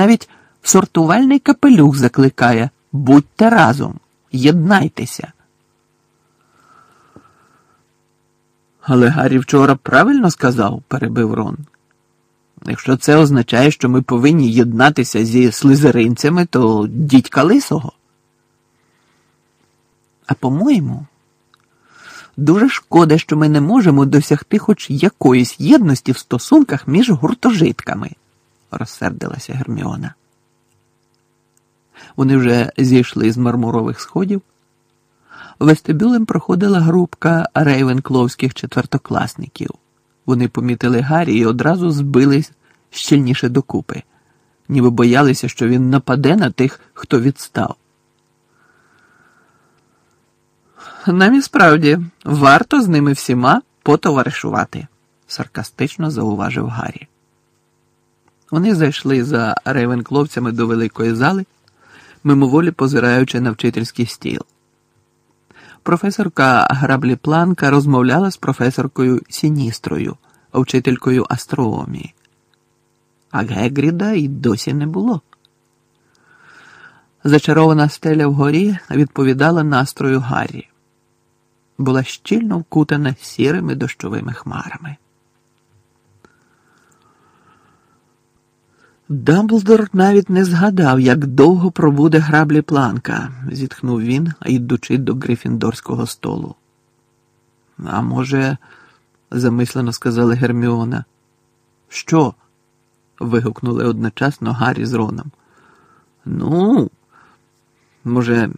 навіть сортувальний капелюх закликає будьте разом, єднайтеся. Але Гаррі вчора правильно сказав, перебив Рон. Якщо це означає, що ми повинні єднатися зі слизеринцями, то дідька лисого. А по-моєму, дуже шкода, що ми не можемо досягти хоч якоїсь єдності в стосунках між гуртожитками, розсердилася Герміона. Вони вже зійшли з мармурових сходів. Вестибюлем проходила групка рейвенкловських четвертокласників. Вони помітили Гаррі і одразу збились щільніше докупи, ніби боялися, що він нападе на тих, хто відстав. Нам і справді варто з ними всіма потоваришувати, саркастично зауважив Гаррі. Вони зайшли за рейвенкловцями до великої зали, мимоволі позираючи на вчительський стіл. Професорка Граблі Планка розмовляла з професоркою Сіністрою, вчителькою астрономії. А Гегріда й досі не було. Зачарована стеля вгорі відповідала настрою Гаррі. Була щільно вкутана сірими дощовими хмарами. Дамблдор навіть не згадав, як довго пробуде граблі планка, зітхнув він, йдучи до грифіндорського столу. А може, замислено сказала Герміона. Що? вигукнули одночасно Гаррі з Роном. Ну, може,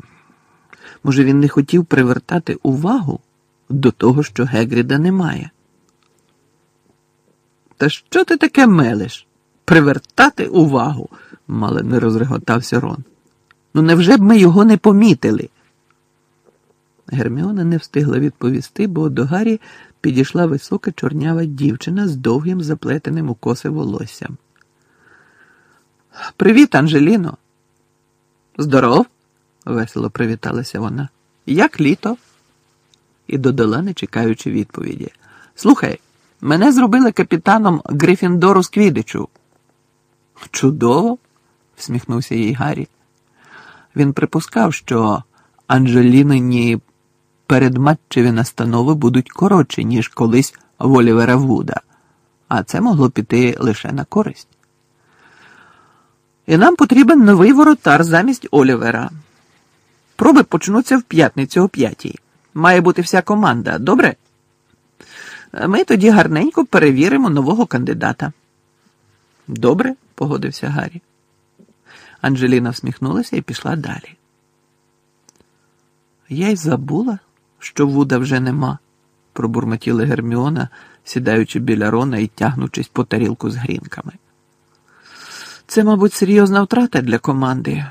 може, він не хотів привертати увагу до того, що Гегріда немає. Та що ти таке мелиш? Привертати увагу, мало не розреготався Рон. Ну невже б ми його не помітили? Герміона не встигла відповісти, бо до Гаррі підійшла висока чорнява дівчина з довгим заплетеним у коси волоссям. Привіт, Анжеліно. Здоров, весело привіталася вона. Як літо? І додала, не чекаючи відповіді. Слухай, мене зробили капітаном Грифіндору з Квідичу. Чудово, всміхнувся їй Гаррі. Він припускав, що Анжелінині передматчеві настанови будуть коротші, ніж колись в Олівера Вуда, а це могло піти лише на користь. І нам потрібен новий воротар замість Олівера. Проби почнуться в п'ятницю о п'ятій. Має бути вся команда, добре? Ми тоді гарненько перевіримо нового кандидата. Добре, погодився Гаррі. Анжеліна всміхнулася і пішла далі. Я й забула, що Вуда вже нема, пробурмотіла Герміона, сідаючи біля Рона і тягнучись по тарілку з грінками. Це, мабуть, серйозна втрата для команди.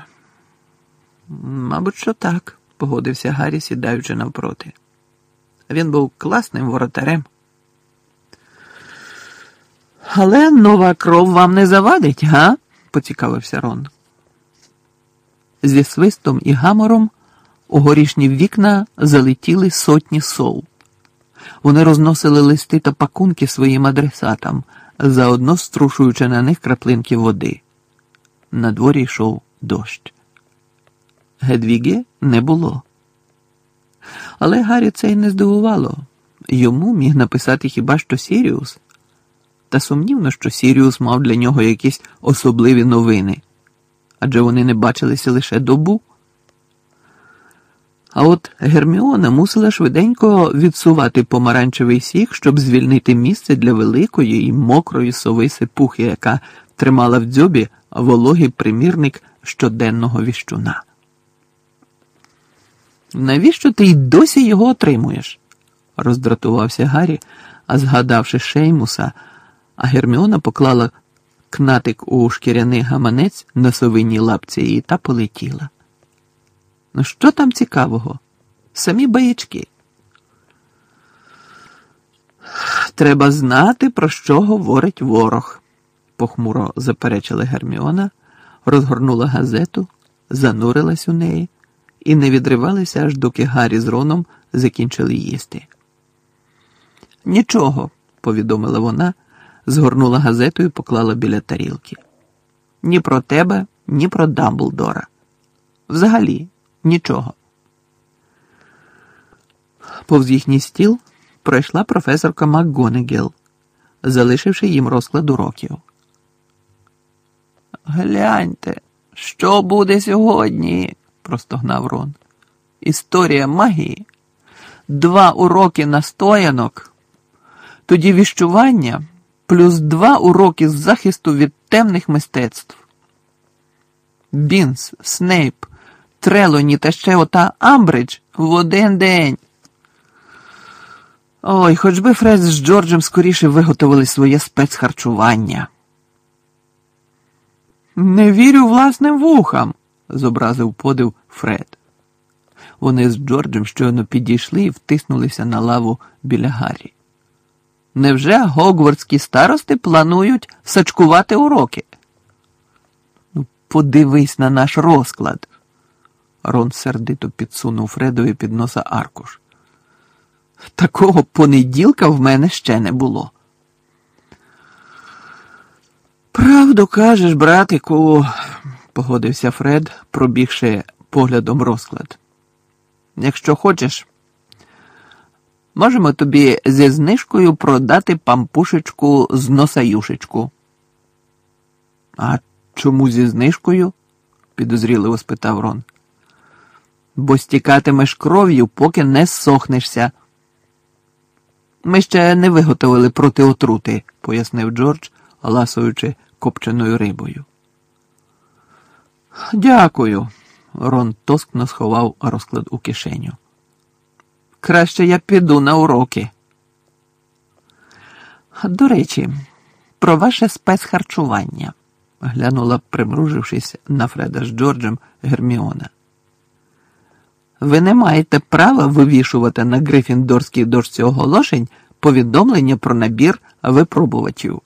Мабуть, що так, погодився Гаррі, сідаючи навпроти. Він був класним воротарем. Але нова кров вам не завадить, га? поцікавився Рон. Зі свистом і гамором у горішні вікна залетіли сотні сов. Вони розносили листи та пакунки своїм адресатам, заодно струшуючи на них краплинки води. На дворі йшов дощ. Гедвіги не було. Але Гаррі це й не здивувало. Йому міг написати хіба що Сіріус. Та сумнівно, що Сіріус мав для нього якісь особливі новини, адже вони не бачилися лише добу. А от Герміона мусила швиденько відсувати помаранчевий сік, щоб звільнити місце для великої і мокрої сови сипухи, яка тримала в дзьобі вологий примірник щоденного віщуна. Навіщо ти й досі його отримуєш? роздратувався Гаррі, а згадавши Шеймуса, а Герміона поклала кнатик у шкіряний гаманець на совинній лапці і та полетіла. Ну, що там цікавого? Самі баячки. Треба знати, про що говорить ворог, похмуро заперечила Герміона, розгорнула газету, занурилась у неї і не відривалися, аж доки Гаррі з Роном закінчили їсти. Нічого, повідомила вона, згорнула газету і поклала біля тарілки. ні про тебе, ні про Дамблдора. Взагалі нічого. Повз їхній стіл пройшла професорка МакГонегіл, залишивши їм розклад уроків. Гляньте, що буде сьогодні? простогнав Рон. Історія магії. Два уроки настоянок, тоді віщування, плюс два уроки з захисту від темних мистецтв. Бінс, Снейп, Трелоні та ще ота Амбридж в один день. Ой, хоч би Фред з Джорджем скоріше виготовили своє спецхарчування. Не вірю власним вухам, зобразив подив Фред. Вони з Джорджем щойно підійшли і втиснулися на лаву біля Гаррі. Невже гогвардські старости планують сачкувати уроки? Ну, подивись на наш розклад. Рон сердито підсунув Фредові під носа аркуш. Такого понеділка в мене ще не було. Правду кажеш, братику, погодився Фред, пробігши поглядом розклад. Якщо хочеш, можемо тобі зі знижкою продати пампушечку з носаюшечку. А чому зі знижкою? підозріливо спитав Рон. Бо стікатимеш кров'ю, поки не сохнешся. Ми ще не виготовили проти отрути, пояснив Джордж, ласуючи копченою рибою. Дякую. Рон тоскно сховав розклад у кишеню. Краще я піду на уроки. До речі, про ваше спецхарчування, глянула, примружившись на Фреда з Джорджем Герміона. Ви не маєте права вивішувати на Грифіндорській дошці оголошень повідомлення про набір випробувачів.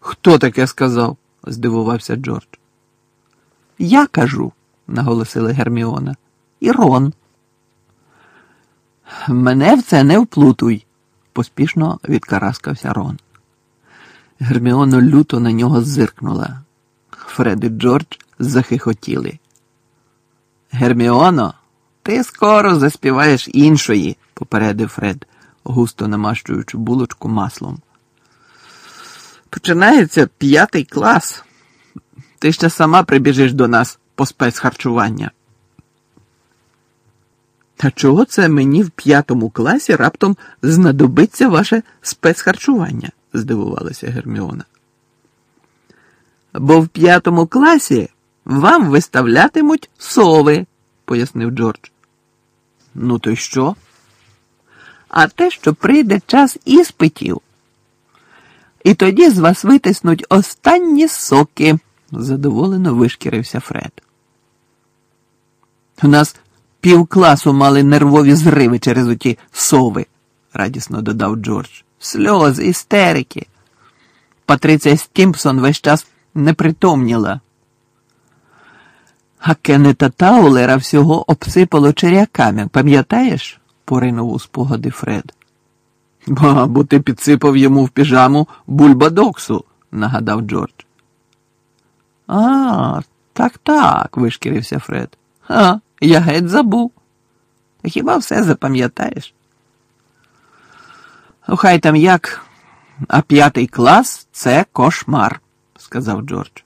Хто таке сказав? здивувався Джордж. Я кажу, наголосила Герміона. І Рон. Мене в це не вплутуй, поспішно відкараскався Рон. Герміона люто на нього зиркнула. Фред і Джордж захихотіли. Герміоно, ти скоро заспіваєш іншої, попередив Фред, густо намащуючи булочку маслом. Починається п'ятий клас. Ти ще сама прибіжиш до нас по спецхарчування. Та чого це мені в п'ятому класі раптом знадобиться ваше спецхарчування? здивувалася Герміона. Бо в п'ятому класі вам виставлятимуть сови, пояснив Джордж. Ну, то й що? А те, що прийде час іспитів. І тоді з вас витиснуть останні соки, задоволено вишкірився Фред. У нас півкласу мали нервові зриви через оті сови, радісно додав Джордж. Сльози, істерики. Патриція Стімпсон весь час не притомніла. А Кеннета Таулера всього обсипало черяками, пам'ятаєш? поринув у спогади Фред. Ба, бо ти підсипав йому в піжаму бульбадоксу, нагадав Джордж. А, так так, вишкірився Фред. А, я геть забув. Хіба все запам'ятаєш? Ну, хай там як, а п'ятий клас це кошмар, сказав Джордж.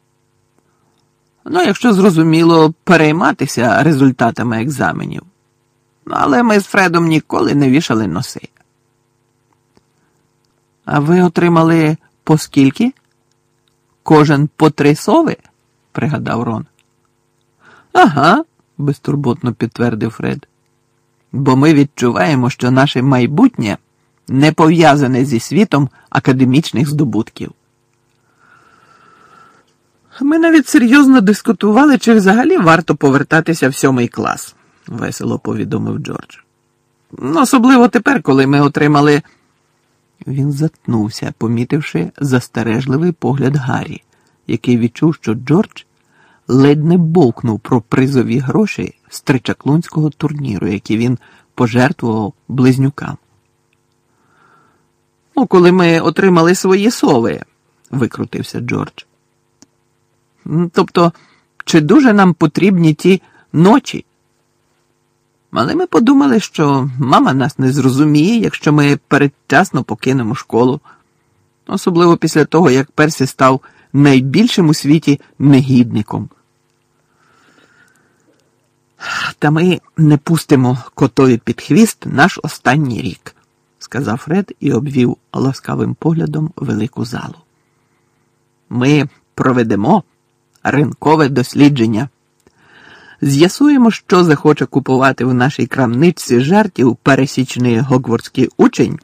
Ну, якщо зрозуміло, перейматися результатами екзаменів. Ну, але ми з Фредом ніколи не вішали носи. А ви отримали по скільки? Кожен по три сови? пригадав Рон. Ага, безтурботно підтвердив Фред. Бо ми відчуваємо, що наше майбутнє не пов'язане зі світом академічних здобутків. Ми навіть серйозно дискутували, чи взагалі варто повертатися в сьомий клас, весело повідомив Джордж. Особливо тепер, коли ми отримали. Він затнувся, помітивши застережливий погляд Гаррі, який відчув, що Джордж ледь не бовкнув про призові гроші з тричаклунського турніру, які він пожертвував близнюкам. Ну, коли ми отримали свої сови, викрутився Джордж. Тобто, чи дуже нам потрібні ті ночі? Але ми подумали, що мама нас не зрозуміє, якщо ми передчасно покинемо школу. Особливо після того, як Персі став найбільшим у світі негідником. Та ми не пустимо котові під хвіст наш останній рік, сказав Фред і обвів ласкавим поглядом велику залу. Ми проведемо ринкове дослідження. З'ясуємо, що захоче купувати в нашій крамничці жартів пересічний гогвардський учень,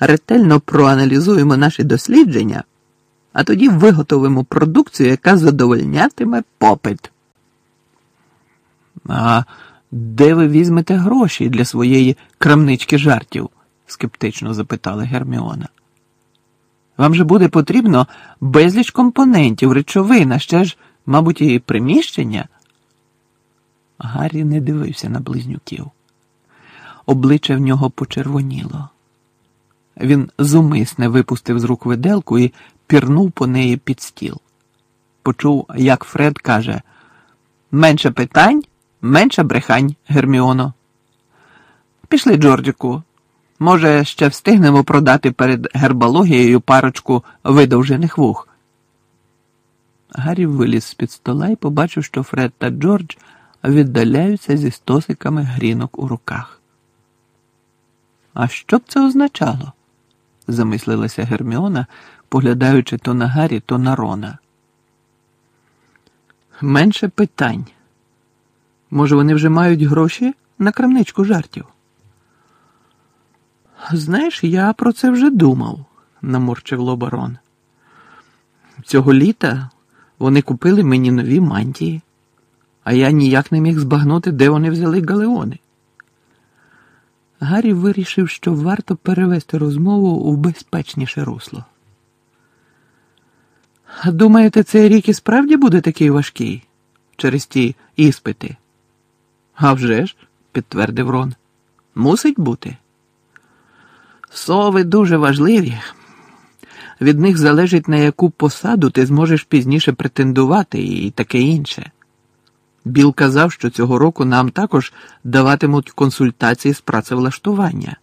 ретельно проаналізуємо наші дослідження, а тоді виготовимо продукцію, яка задовольнятиме попит. А де ви візьмете гроші для своєї крамнички жартів? скептично запитала Герміона. Вам же буде потрібно безліч компонентів, речовин, а ще ж, мабуть, і приміщення. Гаррі не дивився на близнюків. Обличчя в нього почервоніло. Він зумисне випустив з рук виделку і пірнув по неї під стіл. Почув, як Фред каже: менше питань, менше брехань, Герміоно. Пішли, Джорджику. Може, ще встигнемо продати перед гербологією парочку видовжених вух. Гаррі виліз з-під стола і побачив, що Фред та Джордж віддаляються зі стосиками грінок у руках. А що б це означало? замислилася Герміона, поглядаючи то на Гаррі, то на Рона. Менше питань. Може, вони вже мають гроші на крамничку жартів? Знаєш, я про це вже думав, наморчив лоба Рон. Цього літа вони купили мені нові мантії, а я ніяк не міг збагнути, де вони взяли галеони. Гаррі вирішив, що варто перевести розмову у безпечніше русло. Думаєте, цей рік і справді буде такий важкий через ті іспити? «А вже ж», – підтвердив Рон, мусить бути. Сови дуже важливі. Від них залежить, на яку посаду ти зможеш пізніше претендувати і таке інше. Біл казав, що цього року нам також даватимуть консультації з працевлаштування,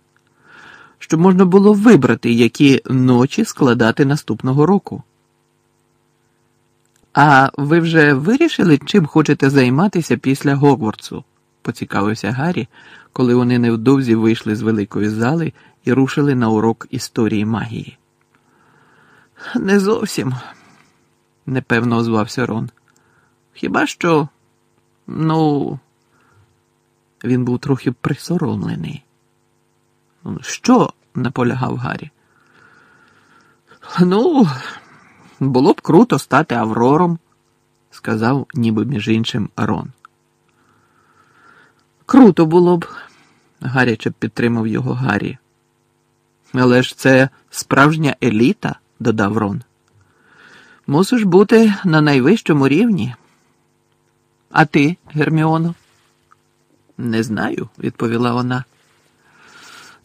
щоб можна було вибрати, які ночі складати наступного року. А ви вже вирішили, чим хочете займатися після Гогвардсу? поцікавився Гаррі, коли вони невдовзі вийшли з великої зали і рушили на урок історії магії. Не зовсім, непевно озвався Рон. Хіба що, ну, він був трохи присоромлений. Що? наполягав Гаррі. Ну, було б круто стати Аврором, сказав, ніби між іншим Рон. Круто було б, гаряче підтримав його Гаррі. Але ж це справжня еліта, додав Рон. Мусиш бути на найвищому рівні. А ти, Герміоно? Не знаю, відповіла вона.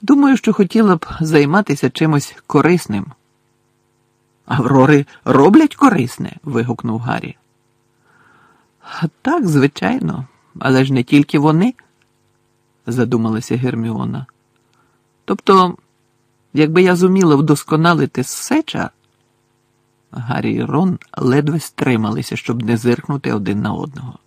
Думаю, що хотіла б займатися чимось корисним. Аврори роблять корисне. вигукнув Гаррі. Так, звичайно, але ж не тільки вони, задумалася Герміона. Тобто, якби я зуміла вдосконалити сеча, Гаррі і Рон ледве стрималися, щоб не зиркнути один на одного.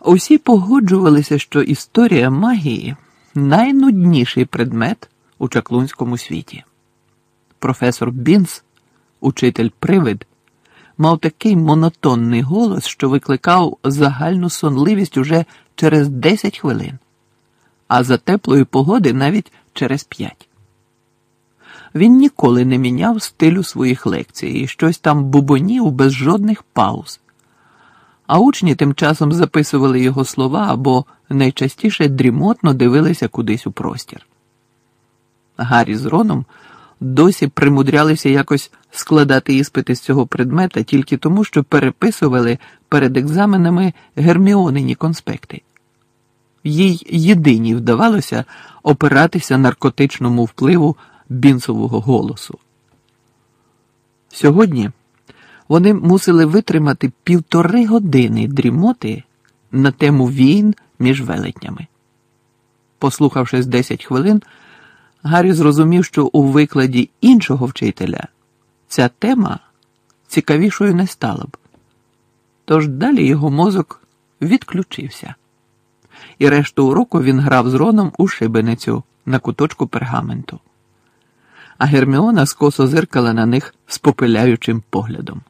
Усі погоджувалися, що історія магії найнудніший предмет у чаклунському світі. Професор Бінс, учитель привид, мав такий монотонний голос, що викликав загальну сонливість уже через 10 хвилин, а за теплої погоди навіть через 5. Він ніколи не міняв стилю своїх лекцій і щось там бубонів без жодних пауз. А учні тим часом записували його слова або найчастіше дрімотно дивилися кудись у простір. Гаррі з Роном досі примудрялися якось складати іспити з цього предмета тільки тому, що переписували перед екзаменами герміонині конспекти. Їй єдиній вдавалося опиратися наркотичному впливу бінсового голосу. Сьогодні Вони мусили витримати півтори години дрімоти на тему війн між велетнями. Послухавшись 10 хвилин, Гаррі зрозумів, що у викладі іншого вчителя ця тема цікавішою не стала б. Тож далі його мозок відключився, і решту уроку він грав з Роном у шибеницю на куточку пергаменту. А Герміона скосо зиркала на них з попиляючим поглядом.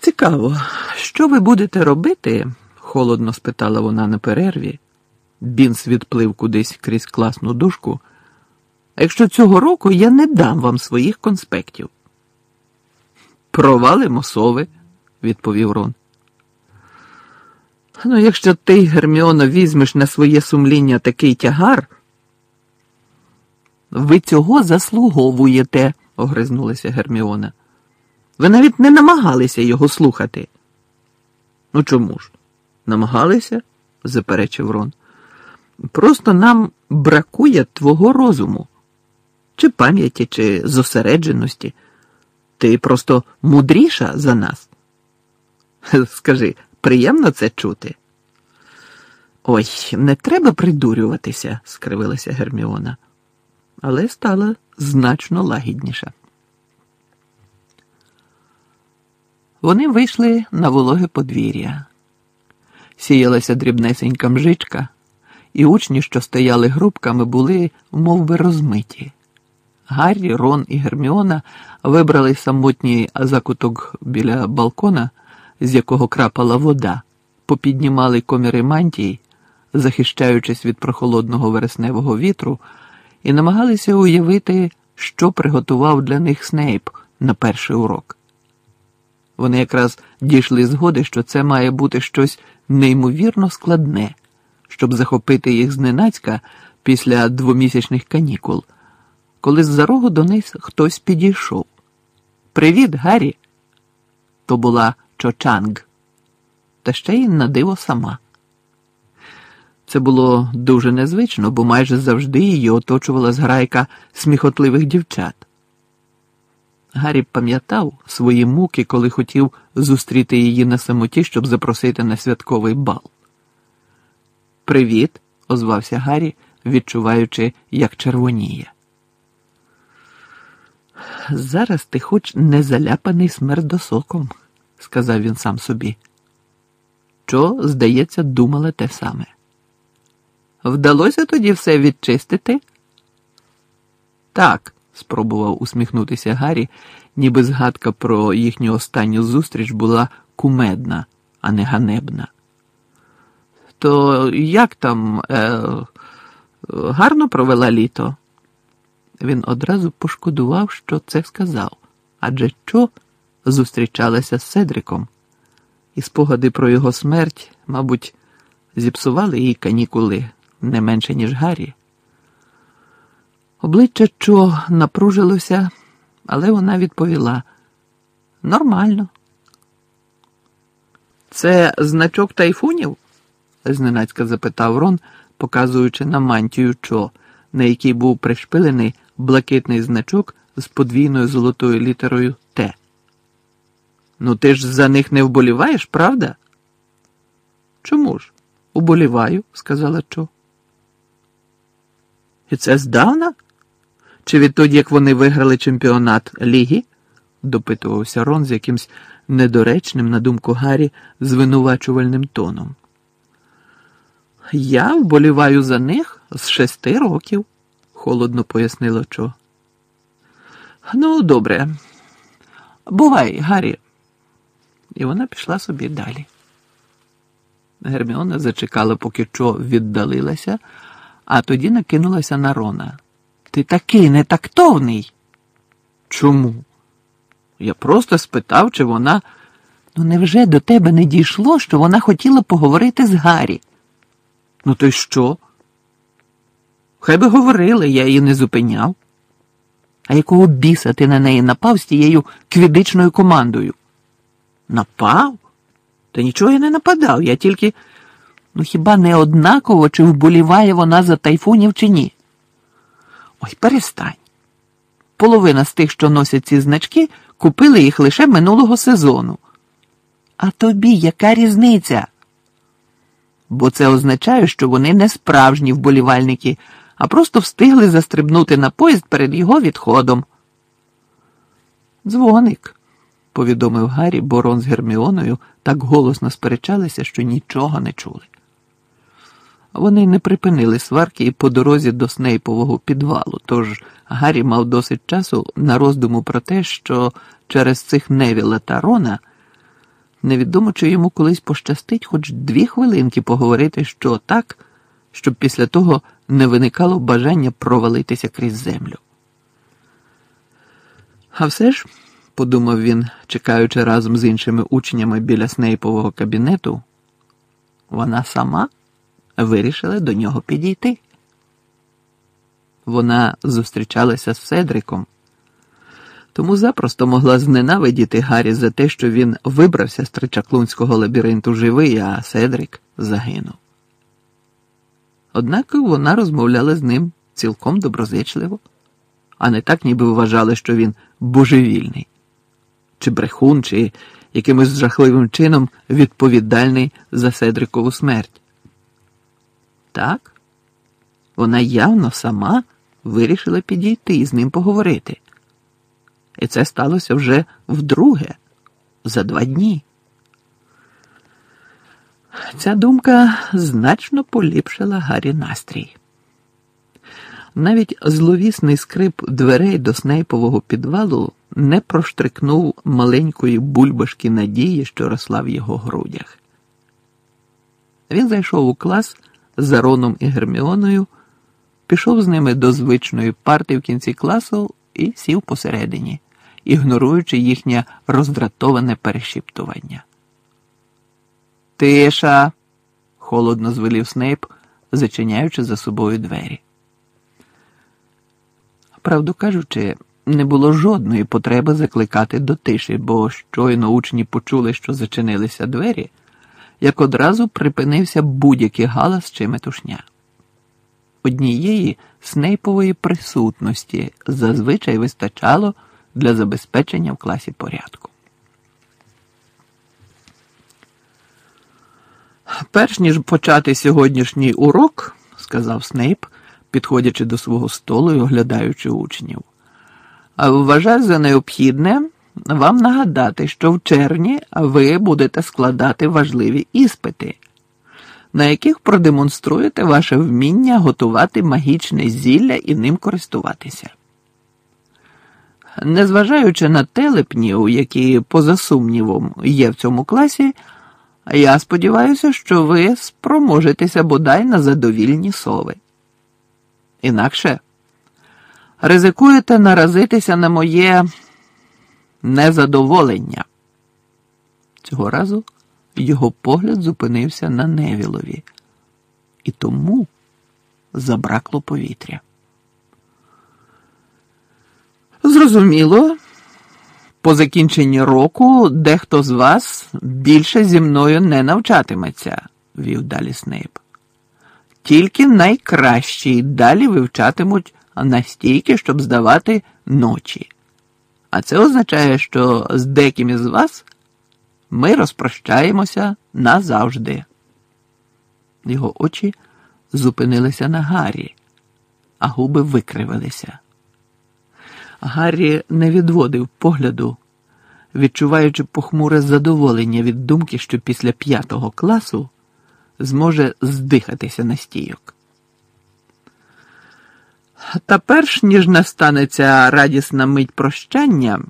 Цікаво, що ви будете робити? холодно спитала вона на перерві. Бінс відплив кудись крізь класну дужку. А якщо цього року я не дам вам своїх конспектів. Провалимо сови, відповів Рон. Ну, якщо ти, Герміоно, візьмеш на своє сумління такий тягар, ви цього заслуговуєте, огризнулася Герміона. Ви навіть не намагалися його слухати. Ну чому ж? Намагалися? заперечив Рон. Просто нам бракує твого розуму, чи пам'яті, чи зосередженості. Ти просто мудріша за нас. Скажи, приємно це чути? Ой, не треба придурюватися, скривилася Герміона, але стала значно лагідніша. Вони вийшли на вологе подвір'я. Сіялася дрібнесенька мжичка, і учні, що стояли групками, були мов би, розмиті. Гаррі, Рон і Герміона вибрали самотній закуток біля балкона, з якого крапала вода, попіднімали коміри мантій, захищаючись від прохолодного вересневого вітру, і намагалися уявити, що приготував для них Снейп на перший урок. Вони якраз дійшли згоди, що це має бути щось неймовірно складне, щоб захопити їх зненацька після двомісячних канікул, коли з-за рогу до них хтось підійшов. Привіт, Гаррі! То була Чочанг, та ще й на диво сама. Це було дуже незвично, бо майже завжди її оточувала зграйка сміхотливих дівчат. Гаррі пам'ятав свої муки, коли хотів зустріти її на самоті, щоб запросити на святковий бал. Привіт, озвався Гаррі, відчуваючи, як червоніє. Зараз ти хоч не заляпаний смердосоком, сказав він сам собі. Чо, здається, думала те саме. Вдалося тоді все відчистити? Так спробував усміхнутися Гаррі, ніби згадка про їхню останню зустріч була кумедна, а не ганебна. То як там е, гарно провела літо? Він одразу пошкодував, що це сказав, адже що зустрічалася з Седриком, і спогади про його смерть, мабуть, зіпсували їй канікули не менше, ніж Гаррі. Обличчя Чо напружилося, але вона відповіла нормально. Це значок тайфунів? Зненацька запитав Рон, показуючи на мантію Чо, на якій був пришпилений блакитний значок з подвійною золотою літерою Т. Ну, ти ж за них не вболіваєш, правда? Чому ж? Уболіваю, сказала Чо. І це здавна? Чи відтоді, як вони виграли чемпіонат ліги? допитувався Рон з якимсь недоречним, на думку Гаррі, звинувачувальним тоном. Я вболіваю за них з шести років, холодно пояснило Чо. Ну, добре. Бувай, Гаррі. І вона пішла собі далі. Герміона зачекала, поки Чо віддалилася, а тоді накинулася на Рона. Ти такий нетактовний. Чому? Я просто спитав, чи вона. Ну, невже до тебе не дійшло, що вона хотіла поговорити з Гаррі? Ну, то й що? Хай би говорили, я її не зупиняв. А якого біса ти на неї напав з тією квідичною командою? Напав? Та нічого я не нападав, я тільки. Ну, хіба не однаково, чи вболіває вона за тайфунів, чи ні? Ой, перестань. половина з тих, що носять ці значки, купили їх лише минулого сезону. А тобі яка різниця? Бо це означає, що вони не справжні вболівальники, а просто встигли застрибнути на поїзд перед його відходом. Дзвоник, повідомив Гаррі, бо Рон з Герміоною так голосно сперечалися, що нічого не чули. Вони не припинили сварки і по дорозі до Снейпового підвалу, тож Гаррі мав досить часу на роздуму про те, що через цих Невіла та Рона невідомо, чи йому колись пощастить хоч дві хвилинки поговорити, що так, щоб після того не виникало бажання провалитися крізь землю. А все ж, подумав він, чекаючи разом з іншими учнями біля Снейпового кабінету, вона сама вирішила до нього підійти. Вона зустрічалася з Седриком, тому запросто могла зненавидіти Гаррі за те, що він вибрався з тричаклунського лабіринту живий, а Седрик загинув. Однак вона розмовляла з ним цілком доброзичливо, а не так, ніби вважали, що він божевільний, чи брехун, чи якимось жахливим чином відповідальний за Седрикову смерть. Так, вона явно сама вирішила підійти і з ним поговорити. І це сталося вже вдруге, за два дні. Ця думка значно поліпшила Гаррі настрій. Навіть зловісний скрип дверей до снейпового підвалу не проштрикнув маленької бульбашки надії, що росла в його грудях. Він зайшов у клас за Роном і Герміоною, пішов з ними до звичної парти в кінці класу і сів посередині, ігноруючи їхнє роздратоване перешіптування. Тиша, холодно звелів Снейп, зачиняючи за собою двері. Правду кажучи, не було жодної потреби закликати до тиші, бо щойно учні почули, що зачинилися двері, як одразу припинився будь-який галас чи метушня. Однієї снейпової присутності зазвичай вистачало для забезпечення в класі порядку. Перш ніж почати сьогоднішній урок, сказав Снейп, підходячи до свого столу і оглядаючи учнів, вважаю за необхідне вам нагадати, що в червні ви будете складати важливі іспити, на яких продемонструєте ваше вміння готувати магічне зілля і ним користуватися. Незважаючи на телепнів, які, поза сумнівом, є в цьому класі, я сподіваюся, що ви спроможетеся бодай на задовільні сови. Інакше ризикуєте наразитися на моє незадоволення. Цього разу його погляд зупинився на Невілові, і тому забракло повітря. Зрозуміло, по закінченні року дехто з вас більше зі мною не навчатиметься, вів далі Снейп. Тільки найкращі далі вивчатимуть настільки, щоб здавати ночі. А це означає, що з деким із вас ми розпрощаємося назавжди. Його очі зупинилися на Гаррі, а губи викривилися. Гаррі не відводив погляду, відчуваючи похмуре задоволення від думки, що після п'ятого класу зможе здихатися на стійок. Та перш ніж настанеться радісна мить прощання,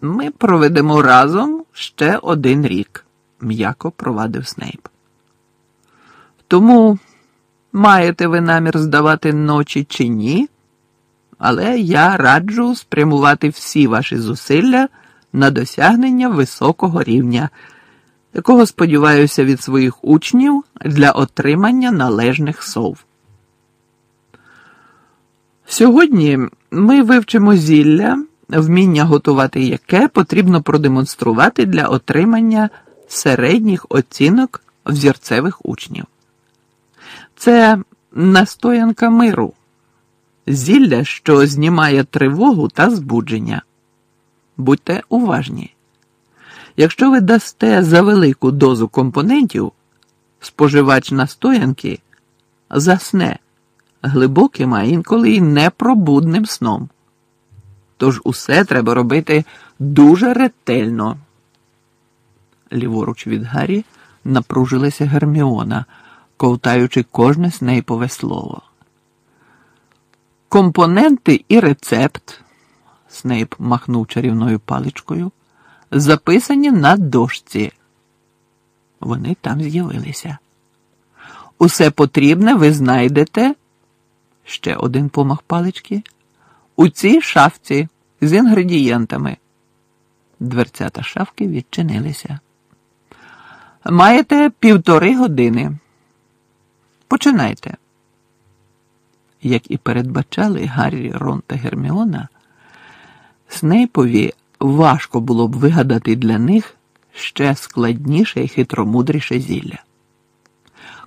ми проведемо разом ще один рік, м'яко провадив Снейп. Тому маєте ви намір здавати ночі чи ні, але я раджу спрямувати всі ваші зусилля на досягнення високого рівня, якого сподіваюся від своїх учнів для отримання належних сов. Сьогодні ми вивчимо зілля, вміння готувати яке потрібно продемонструвати для отримання середніх оцінок взірцевих учнів. Це настоянка миру, зілля, що знімає тривогу та збудження. Будьте уважні. Якщо ви дасте за велику дозу компонентів, споживач настоянки засне глибоким, а інколи й непробудним сном. Тож усе треба робити дуже ретельно. Ліворуч від Гаррі напружилася Герміона, ковтаючи кожне снейпове слово. Компоненти і рецепт, Снейп махнув чарівною паличкою, записані на дошці. Вони там з'явилися. Усе потрібне ви знайдете. Ще один помах палички. У цій шафці з інгредієнтами. Дверцята шафки відчинилися. Маєте півтори години. Починайте. Як і передбачали Гаррі, Рон та Герміона, Снейпові важко було б вигадати для них ще складніше і хитромудріше зілля.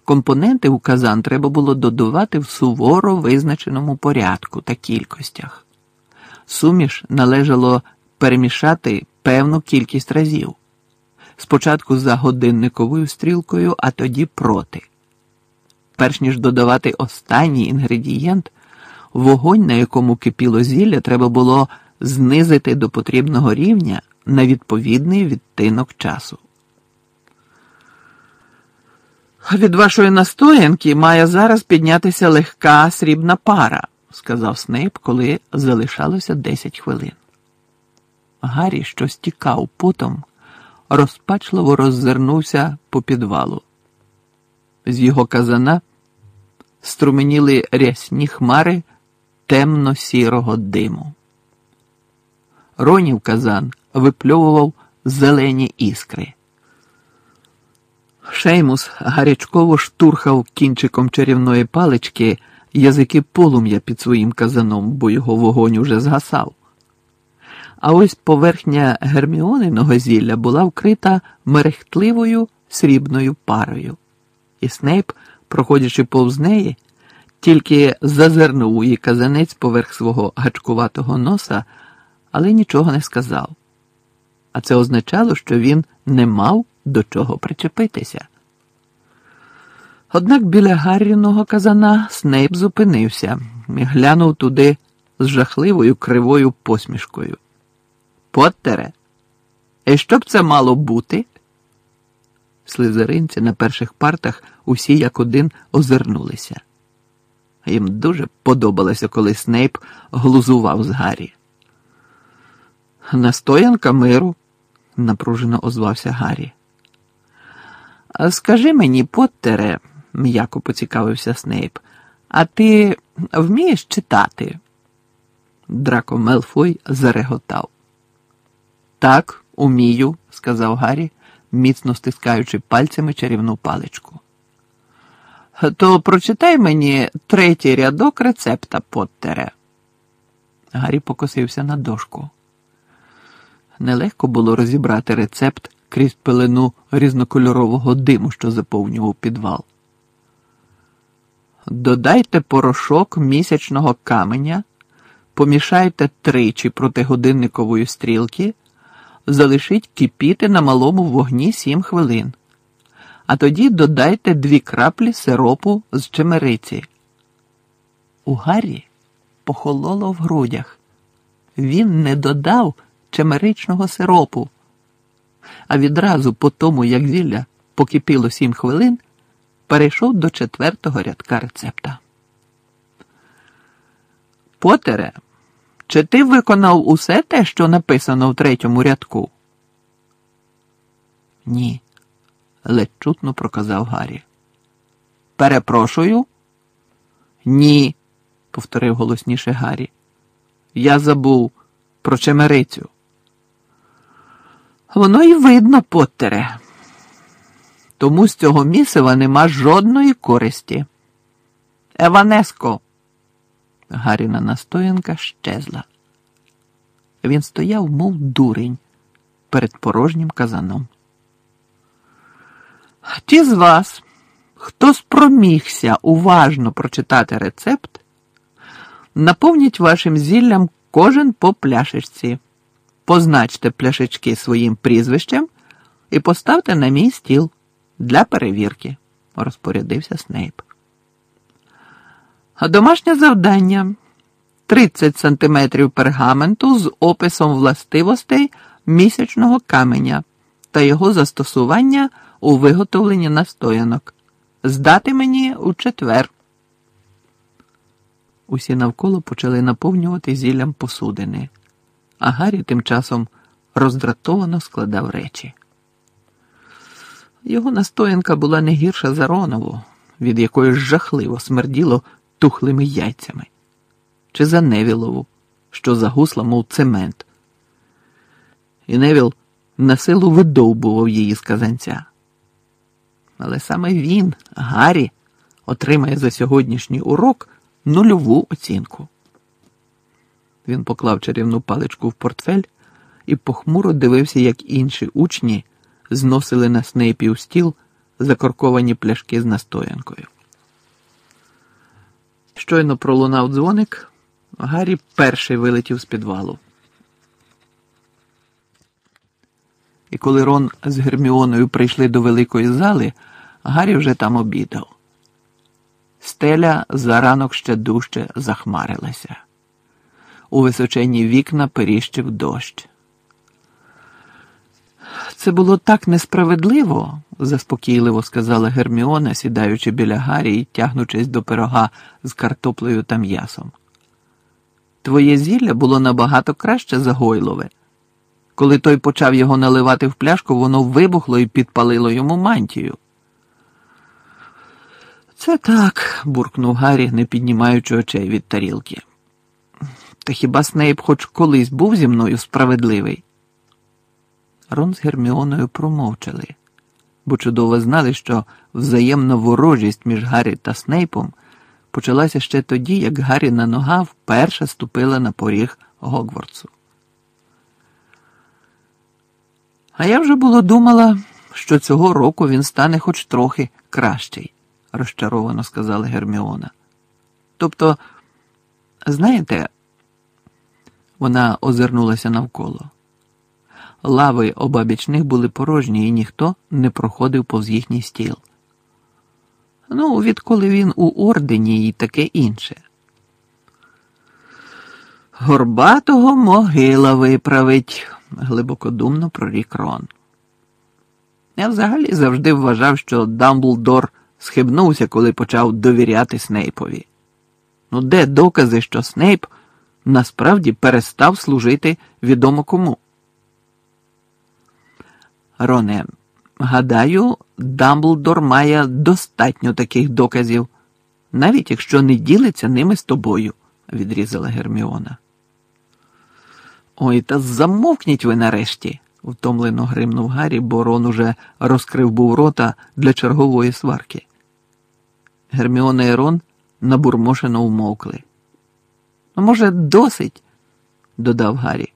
Компоненти у казан треба було додавати в суворо визначеному порядку та кількостях. Суміш належало перемішати певну кількість разів. Спочатку за годинниковою стрілкою, а тоді проти. Перш ніж додавати останній інгредієнт, вогонь, на якому кипіло зілля, треба було знизити до потрібного рівня на відповідний відтинок часу. Від вашої настоянки має зараз піднятися легка срібна пара, сказав Снейп, коли залишалося 10 хвилин. Гаррі, що стікав потом, розпачливо роззирнувся по підвалу. З його казана струменіли рясні хмари темно-сірого диму. Ронів казан випльовував зелені іскри. Шеймус гарячково штурхав кінчиком чарівної палички язики полум'я під своїм казаном, бо його вогонь уже згасав. А ось поверхня герміониного зілля була вкрита мерехтливою срібною парою, і Снейп, проходячи повз неї, тільки зазирнув її казанець поверх свого гачкуватого носа, але нічого не сказав. А це означало, що він не мав до чого причепитися. Однак біля Гарріного казана Снейп зупинився і глянув туди з жахливою кривою посмішкою. Поттере, і що б це мало бути? Слизеринці на перших партах усі як один озирнулися. Їм дуже подобалося, коли Снейп глузував з Гаррі. Настоянка миру, напружено озвався Гаррі. Скажи мені, Поттере, м'яко поцікавився Снейп, а ти вмієш читати? Драко Мелфой зареготав. Так, умію, сказав Гаррі, міцно стискаючи пальцями чарівну паличку. То прочитай мені третій рядок рецепта Поттере. Гаррі покосився на дошку. Нелегко було розібрати рецепт крізь пелену різнокольорового диму, що заповнював підвал. Додайте порошок місячного каменя, помішайте тричі проти годинникової стрілки, залишіть кипіти на малому вогні 7 хвилин, а тоді додайте дві краплі сиропу з чемериці. У Гаррі похололо в грудях. Він не додав чемеричного сиропу а відразу по тому, як зілля покипіло сім хвилин, перейшов до четвертого рядка рецепта. Потере, чи ти виконав усе те, що написано в третьому рядку? Ні, ледь чутно проказав Гаррі. Перепрошую? Ні, повторив голосніше Гаррі. Я забув про чемерицю. Воно й видно, Поттере. Тому з цього місива нема жодної користі. Еванеско. Гаріна настоянка щезла. Він стояв, мов дурень, перед порожнім казаном. Ті з вас, хто спромігся уважно прочитати рецепт, Наповніть вашим зіллям кожен по пляшечці. Позначте пляшечки своїм прізвищем і поставте на мій стіл для перевірки, розпорядився Снейп. Домашнє завдання 30 сантиметрів пергаменту з описом властивостей місячного каменя та його застосування у виготовленні настоянок. Здати мені у четвер. Усі навколо почали наповнювати зіллям посудини, а Гаррі тим часом роздратовано складав речі. Його настоянка була не гірша за Ронову, від якої жахливо смерділо тухлими яйцями, чи за Невілову, що загусла, мов цемент. І Невіл на силу видовбував її з казанця. Але саме він, Гаррі, отримає за сьогоднішній урок нульову оцінку. Він поклав чарівну паличку в портфель і похмуро дивився, як інші учні зносили на снейпів стіл закорковані пляшки з настоянкою. Щойно пролунав дзвоник, Гаррі перший вилетів з підвалу. І коли Рон з Герміоною прийшли до великої зали, Гаррі вже там обідав. Стеля за ранок ще дужче захмарилася. У височенні вікна періщив дощ. Це було так несправедливо, заспокійливо сказала Герміона, сідаючи біля Гаррі і тягнучись до пирога з картоплею та м'ясом. Твоє зілля було набагато краще за Гойлове. Коли той почав його наливати в пляшку, воно вибухло і підпалило йому мантію. Це так, буркнув Гаррі, не піднімаючи очей від тарілки. Та хіба Снейп хоч колись був зі мною справедливий? Рон з Герміоною промовчали, бо чудово знали, що взаємна ворожість між Гаррі та Снейпом почалася ще тоді, як Гаррі на нога вперше ступила на поріг Гогвардсу. А я вже було думала, що цього року він стане хоч трохи кращий, розчаровано сказала Герміона. Тобто, знаєте, вона озирнулася навколо. Лави обабіч них були порожні, і ніхто не проходив повз їхній стіл. Ну, відколи він у ордені і таке інше. Горбатого могила виправить, глибокодумно прорік Рон. Я взагалі завжди вважав, що Дамблдор схибнувся, коли почав довіряти Снейпові. Ну, де докази, що Снейп насправді перестав служити відомо кому? Роне, гадаю, Дамблдор має достатньо таких доказів, навіть якщо не ділиться ними з тобою, відрізала Герміона. Ой, та замовкніть ви нарешті, втомлено гримнув Гаррі, бо Рон уже розкрив був рота для чергової сварки. Герміона і Рон набурмошено умовкли. Ну, може, досить, додав Гаррі.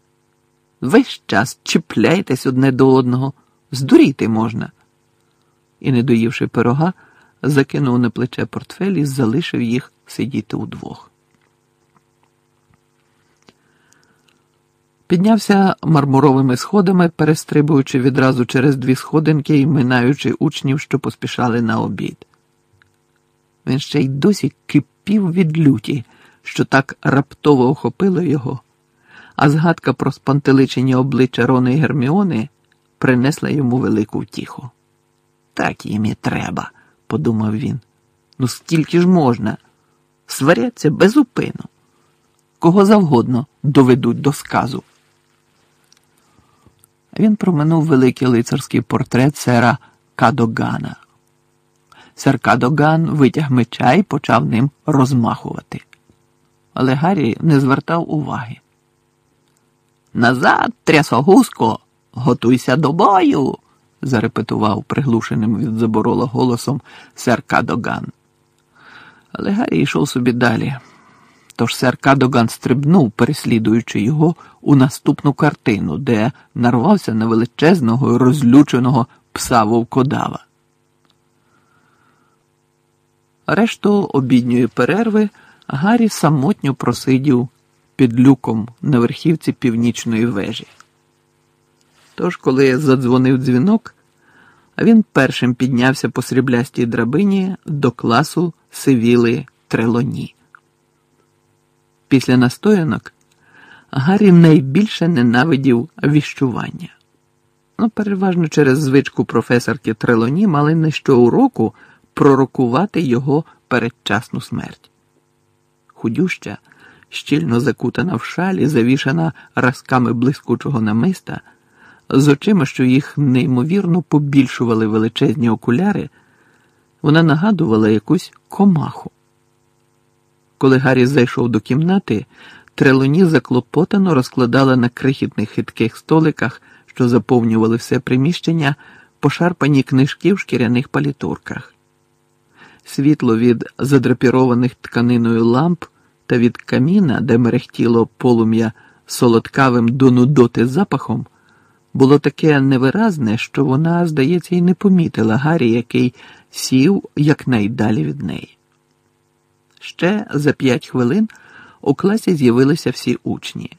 Весь час чіпляйтесь одне до одного, здуріти можна. І, не доївши пирога, закинув на плече портфель і залишив їх сидіти удвох. Піднявся мармуровими сходами, перестрибуючи відразу через дві сходинки і минаючи учнів, що поспішали на обід. Він ще й досі кипів від люті, що так раптово охопило його, а згадка про спантеличені обличчя Рони і Герміони принесла йому велику втіху. Так їм і треба, подумав він. Ну скільки ж можна? Сваряться безупину. Кого завгодно доведуть до сказу. Він проминув великий лицарський портрет сера Кадогана. Сер Кадоган витяг меча і почав ним розмахувати. Але Гаррі не звертав уваги. Назад, трясогузко, готуйся до бою, зарепетував приглушеним від заборола голосом сер Кадоган. Але Гаррі йшов собі далі. Тож сер Кадоган стрибнув, переслідуючи його у наступну картину, де нарвався на величезного розлюченого пса вовкодава. Решту обідньої перерви Гаррі самотньо просидів під люком на верхівці північної вежі. Тож, коли задзвонив дзвінок, він першим піднявся по сріблястій драбині до класу Сивіли Трелоні. Після настоянок Гаррі найбільше ненавидів віщування. Ну, переважно через звичку професорки Трелоні мали не щоуроку пророкувати його передчасну смерть. Худюща, щільно закутана в шалі, завішана разками блискучого намиста, з очима, що їх неймовірно побільшували величезні окуляри, вона нагадувала якусь комаху. Коли Гаррі зайшов до кімнати, Трелоні заклопотано розкладала на крихітних хитких столиках, що заповнювали все приміщення, пошарпані книжки в шкіряних палітурках. Світло від задрапірованих тканиною ламп та від каміна, де мерехтіло полум'я солодкавим до нудоти запахом, було таке невиразне, що вона, здається, й не помітила Гаррі, який сів якнайдалі від неї. Ще за п'ять хвилин у класі з'явилися всі учні.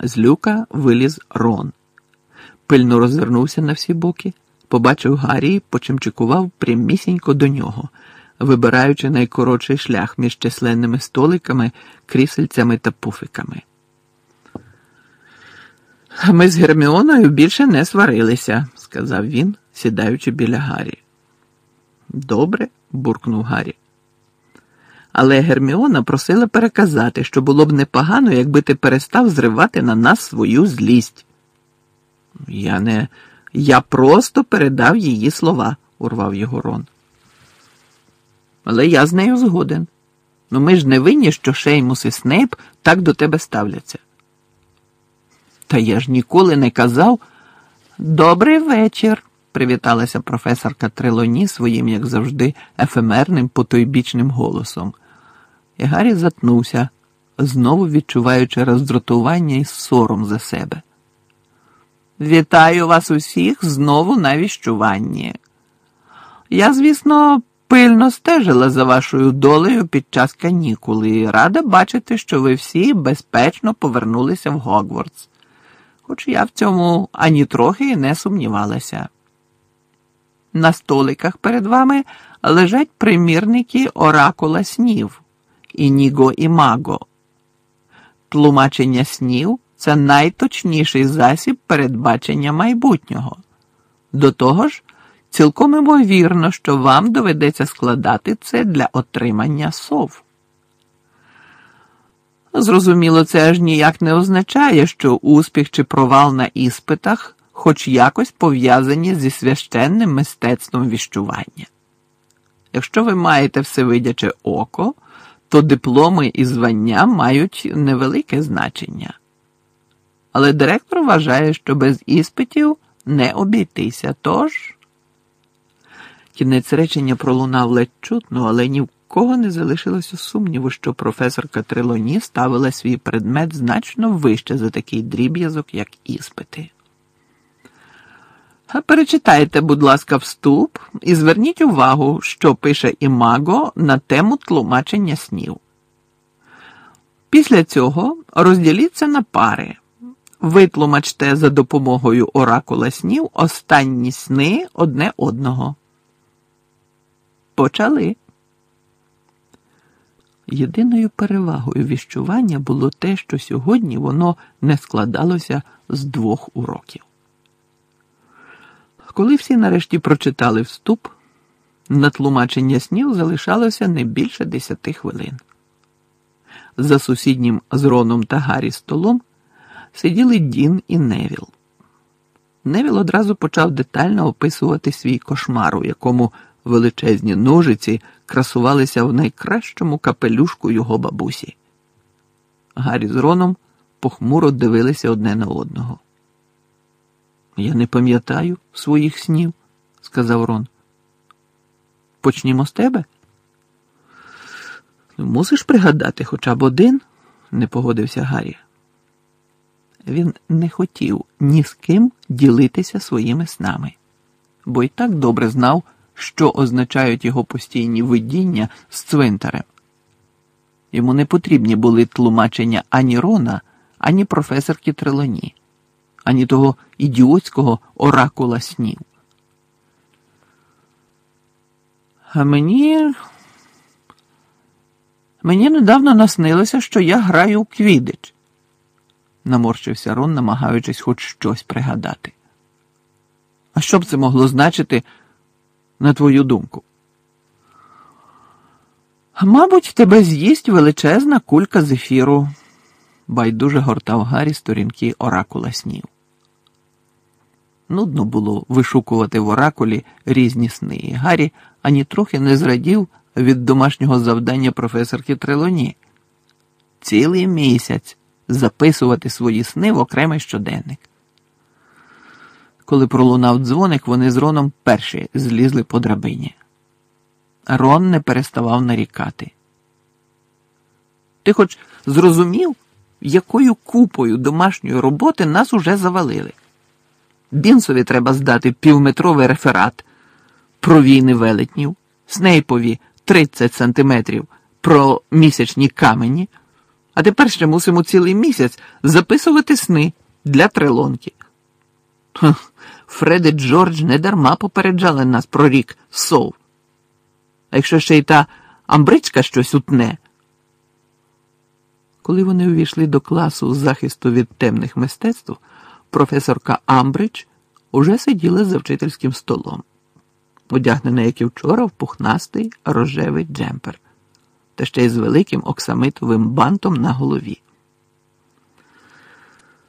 З люка виліз Рон. Пильно розвернувся на всі боки, побачив Гаррі почимчикував прямісінько до нього, вибираючи найкоротший шлях між численними столиками, крісельцями та пуфиками. Ми з Герміоною більше не сварилися, сказав він, сідаючи біля Гаррі. Добре, буркнув Гаррі. Але Герміона просила переказати, що було б непогано, якби ти перестав зривати на нас свою злість. Я не. Я просто передав її слова, урвав його Рон. Але я з нею згоден. Ну ми ж не винні, що Шеймус і Снейп так до тебе ставляться. Та я ж ніколи не казав. Добрий вечір, привіталася професорка Трелоні своїм, як завжди, ефемерним потойбічним голосом. І Гаррі затнувся, знову відчуваючи роздратування і сором за себе. Вітаю вас усіх знову на віщуванні. Я, звісно, пильно стежила за вашою долею під час канікули і рада бачити, що ви всі безпечно повернулися в Гогвардс хоч я в цьому ані трохи не сумнівалася. На столиках перед вами лежать примірники оракула снів Ініго і Маго. Тлумачення снів це найточніший засіб передбачення майбутнього. До того ж, цілком імовірно, що вам доведеться складати це для отримання сов. Зрозуміло, це аж ніяк не означає, що успіх чи провал на іспитах хоч якось пов'язані зі священним мистецтвом віщування. Якщо ви маєте всевидяче око, то дипломи і звання мають невелике значення. Але директор вважає, що без іспитів не обійтися, тож. Кінець речення пролунав ледь чутно, але ні в кого не залишилося сумніву, що професорка Трилоні ставила свій предмет значно вище за такий дріб'язок, як іспити. Перечитайте, будь ласка, вступ і зверніть увагу, що пише Імаго на тему тлумачення снів. Після цього розділіться на пари. Витлумачте за допомогою оракула снів останні сни одне одного. Почали. Єдиною перевагою віщування було те, що сьогодні воно не складалося з двох уроків. Коли всі нарешті прочитали вступ, на тлумачення снів залишалося не більше десяти хвилин. За сусіднім з Роном та Гаррі столом сиділи Дін і Невіл. Невіл одразу почав детально описувати свій кошмар, у якому величезні ножиці красувалися в найкращому капелюшку його бабусі. Гаррі з Роном похмуро дивилися одне на одного. Я не пам'ятаю своїх снів, сказав Рон. Почнімо з тебе. Мусиш пригадати хоча б один, не погодився Гаррі. Він не хотів ні з ким ділитися своїми снами, бо й так добре знав що означають його постійні видіння з цвинтарем. Йому не потрібні були тлумачення ані Рона, ані професорки Трелоні, ані того ідіотського оракула снів. А мені. Мені недавно наснилося, що я граю у квідич, наморщився Рон, намагаючись хоч щось пригадати. А що б це могло значити, на твою думку? Мабуть, тебе з'їсть величезна кулька зефіру, байдуже гортав Гаррі сторінки оракула снів. Нудно було вишукувати в оракулі різні сни, і Гаррі ані трохи не зрадів від домашнього завдання професорки Трелоні. Цілий місяць записувати свої сни в окремий щоденник. Коли пролунав дзвоник, вони з Роном перші злізли по драбині. Рон не переставав нарікати. Ти хоч зрозумів, якою купою домашньої роботи нас уже завалили? Бінсові треба здати півметровий реферат про війни велетнів, Снейпові 30 сантиметрів про місячні камені, а тепер ще мусимо цілий місяць записувати сни для трелонки. Фред і Джордж недарма попереджали нас про рік сов. А якщо ще й та амбричка щось утне. Коли вони увійшли до класу захисту від темних мистецтв, професорка Амбридж уже сиділа за вчительським столом, одягнена, як і вчора, в пухнастий рожевий джемпер, та ще й з великим оксамитовим бантом на голові.